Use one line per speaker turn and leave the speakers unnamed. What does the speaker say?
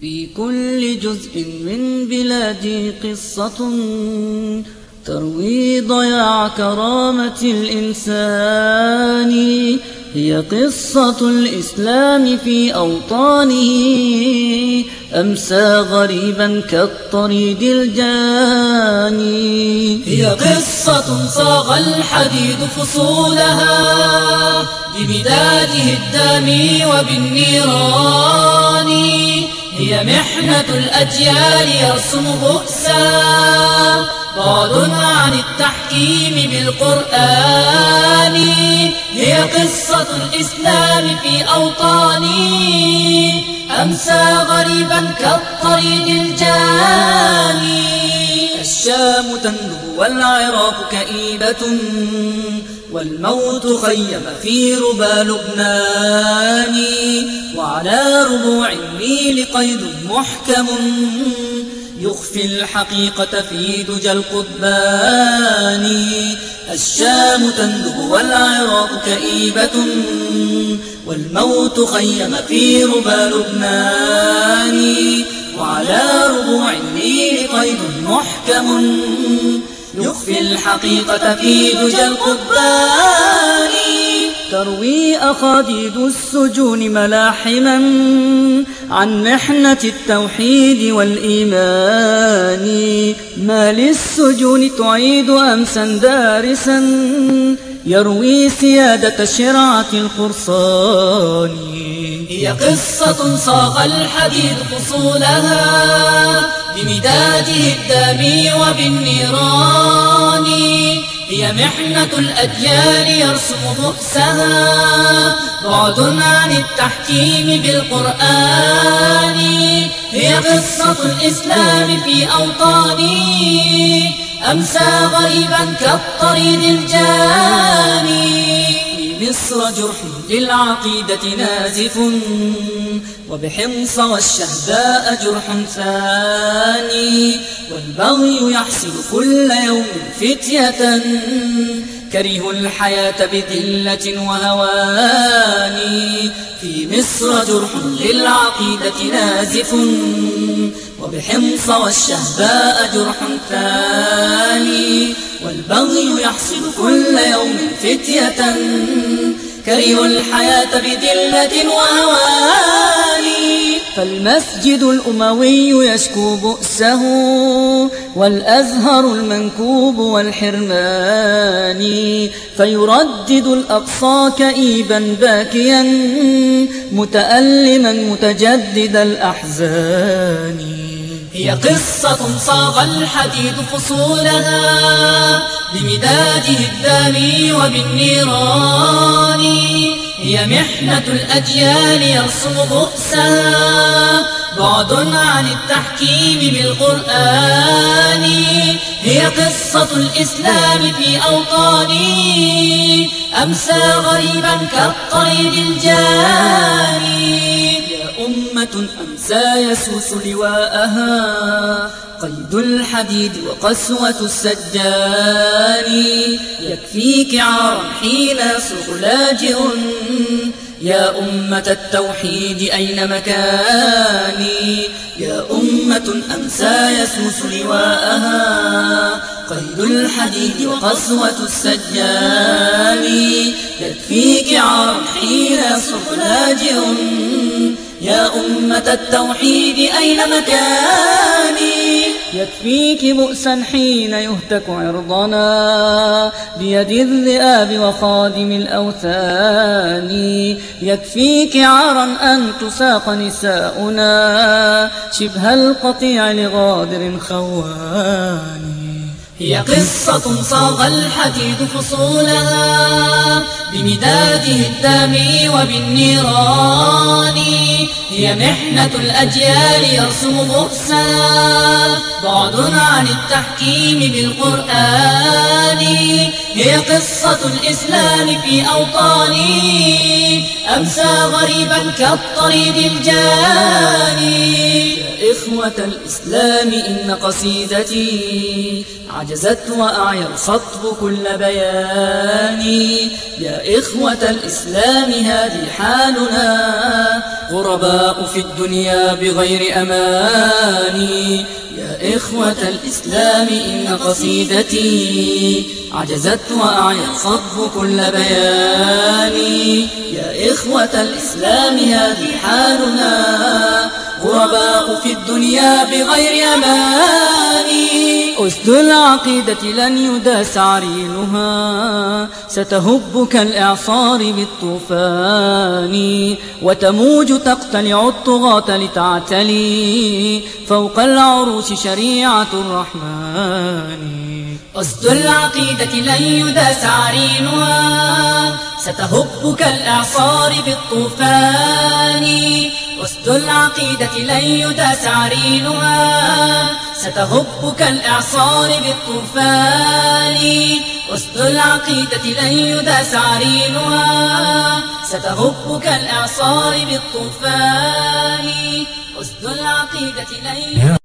في كل جزء من بلادي قصة تروي ضياع كرامة الإنسان. هي قصة الإسلام في أوطانه. أمسى غريبا كالطريد الجاني.
هي قصة صاغ الحديد فصولها بمداده الدامي وبالنيران. هي محنة الأجيال يرسم بؤسا بعد عن التحكيم بالقرآن. هي قصة الإسلام في أوطاني أمسى غريبا كالطريد الجاني.
الشام تندب والعراق كئيبة. والموت خيم في ربى لبنان وعلى ربوع النيل قيد محكم يخفي الحقيقة في دجى القضبان. الشام تندب والعراق كئيبة والموت خيم في ربى لبنان وعلى ربوع النيل قيد محكم يخفي الحقيقة في دجى القضبان تروي أخاديد السجون ملاحما عن محنة التوحيد والإيمان. ما للسجون تعيد أمسا دارسا يروي سيادة شرعة القرصان.
هي قصة صاغ الحديد فصولها. بمداده الدامي وبالنيران. هي محنة الأديان يرسم بؤسها بعد عن التحكيم بالقرآن. هي قصة الإسلام في أوطاني أمسى غريبا كالطريد الجاني.
مصر جرح للعقيدة نازف وبحمص والشهداء جرح ثاني والبغي يحصل كل يوم فتية. كرهوا الحياة بذلة وهوان في مصر جرح للعقيدة نازف. وبحمص والشهداء جرح ثاني والبغي يحصل كل يوم فتية. كرهوا الحياة بذلة وهوان فالمسجد الأموي يشكو بؤسه والأزهر المنكوب والحرمان فيردد الأقصى كئيبا باكيا متألما متجدد الأحزان
هي قصة صاغ الحديد فصولها بمداده الدامي وبالنيران هي محنة الأجيال يرسم بؤسا بعد عن التحكيم بالقرآن. هي قصة الإسلام في أوطاني أمسى غريبا كالطريد الجاني.
أمة أمسى يسوس لواءها قيد الحديد وقسوة السجان. يكفيك عارا حين يصرخ يا أمة التوحيد أين مكاني؟ يا أمة أمسى يسوس لواءها. قيد الحديد وقسوة السجان. يكفيك عارا حين يصرخ يا أمة التوحيد أين مكاني؟ يكفيك بؤسا حين يهتك عرضنا بيد الذئاب وخادم الأوثان. يكفيك عارا أن تساق نساؤنا شبه القطيع لغادر خوان.
هي قصة صاغ الحديد فصولها بمداده الدامي وبالنيران. هي محنة الأجيال يرسم بؤسا بعد عن التحكيم بالقرآن. هي قصة الإسلام في أوطاني أمسى غريبا كالطريد الجاني.
إخوة الإسلام إن قصيدتي عجزت وأعيا الخطب كل بياني. يا إخوة الإسلام هذه حالنا غرباء في الدنيا بغير أماني. يا إخوة الإسلام إن قصيدتي عجزت وأعيت صدف كل بياني. يا إخوة الإسلام هذه حالنا غرباء في الدنيا بغير أماني أسد العقيدة لن يداس عرينها ستهب كالإعصار بالطوفان. وتموج تقتلع الطغاة لتعتلي فوق العروش شريعة الرحمن.
أسد العقيدة لن يداس عرينها ستهب كالإعصار بالطوفان. أسد العقيدة لن يداس عرينها. ستهب كالإعصار بالطوفان. أسد العقيدة لن يداس عرينها. ستهب كالإعصار بالطوفان. أسد العقيدة لن